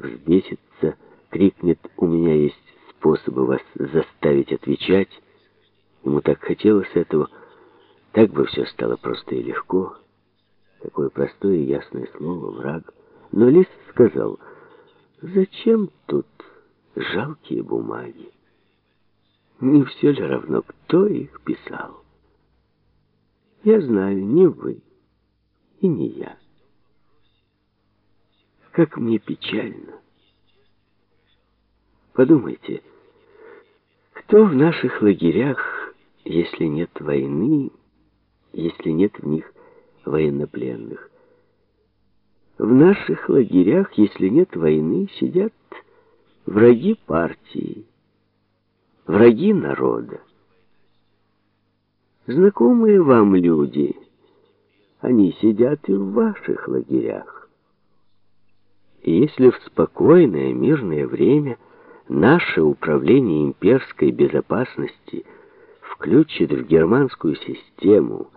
взбесится, крикнет «У меня есть способы вас заставить отвечать». Ему так хотелось этого, так бы все стало просто и легко. Такое простое и ясное слово «враг». Но Лис сказал, «Зачем тут жалкие бумаги? Не все ли равно, кто их писал? Я знаю, не вы и не я. Как мне печально. Подумайте, кто в наших лагерях, если нет войны, если нет в них военнопленных? В наших лагерях, если нет войны, сидят враги партии, враги народа. Знакомые вам люди, они сидят и в ваших лагерях. Если в спокойное мирное время наше управление имперской безопасности включит в германскую систему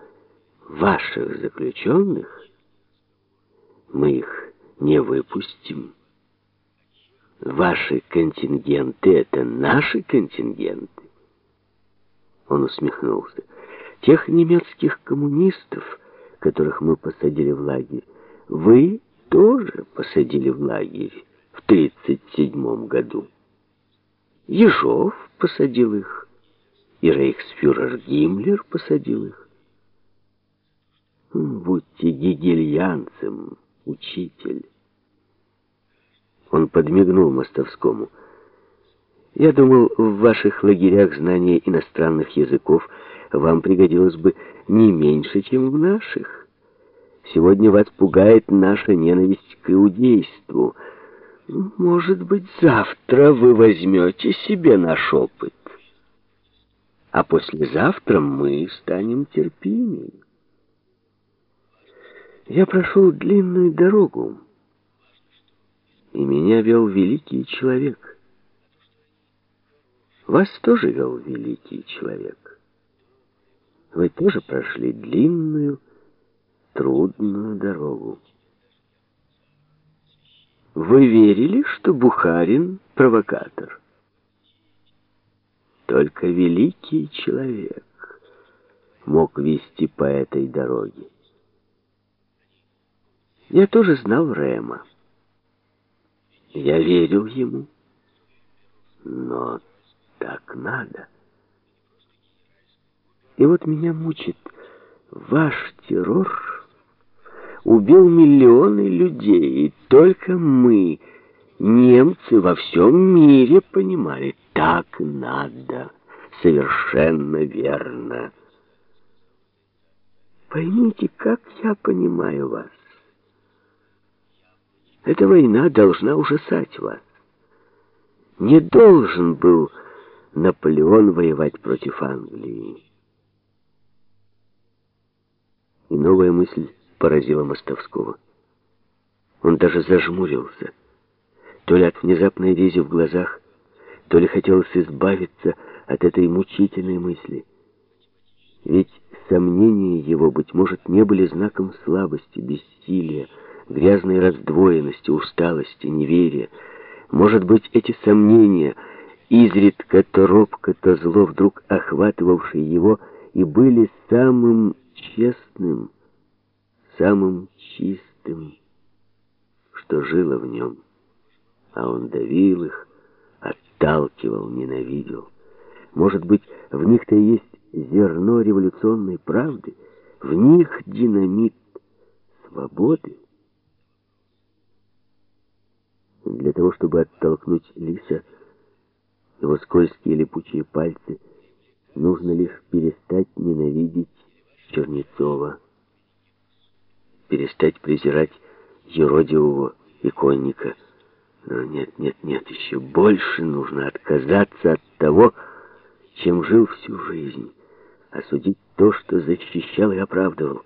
ваших заключенных, мы их не выпустим. Ваши контингенты — это наши контингенты. Он усмехнулся. Тех немецких коммунистов, которых мы посадили в лагерь, вы тоже посадили в лагерь в 37 году. Ежов посадил их, и рейхсфюрер Гиммлер посадил их. Будьте гегельянцем, учитель. Он подмигнул Мостовскому. Я думал, в ваших лагерях знание иностранных языков вам пригодилось бы не меньше, чем в наших. Сегодня вас пугает наша ненависть к иудейству. Может быть, завтра вы возьмете себе наш опыт. А послезавтра мы станем терпимее. Я прошел длинную дорогу, и меня вел великий человек. Вас тоже вел великий человек. Вы тоже прошли длинную, трудную дорогу. Вы верили, что Бухарин — провокатор? Только великий человек мог вести по этой дороге. Я тоже знал Рема. Я верил ему. Но так надо. И вот меня мучит ваш террор убил миллионы людей, и только мы, немцы, во всем мире понимали, так надо, совершенно верно. Поймите, как я понимаю вас. Эта война должна ужасать вас. Не должен был Наполеон воевать против Англии. И новая мысль поразила Мостовского. Он даже зажмурился. То ли от внезапной рези в глазах, то ли хотелось избавиться от этой мучительной мысли. Ведь сомнения его, быть может, не были знаком слабости, бессилия, грязной раздвоенности, усталости, неверия. Может быть, эти сомнения, изредка то робко, то зло вдруг охватывавшие его, и были самым честным, самым чистым, что жило в нем. А он давил их, отталкивал, ненавидел. Может быть, в них-то и есть зерно революционной правды, в них динамит свободы. Для того, чтобы оттолкнуть лиса, его скользкие липучие пальцы, нужно лишь перестать ненавидеть Чернецова, перестать презирать юродивого иконника. Но нет, нет, нет, еще больше нужно отказаться от того, чем жил всю жизнь, осудить то, что защищал и оправдывал.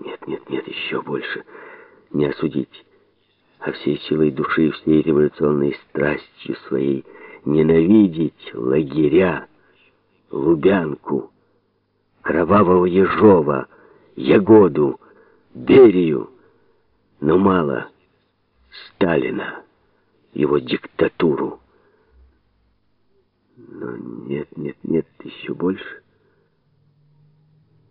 Нет, нет, нет, еще больше не осудить а всей силой души и всей революционной страстью своей ненавидеть лагеря, Лубянку, Кровавого Ежова, Ягоду, Берию, но мало Сталина его диктатуру. Но нет, нет, нет, еще больше.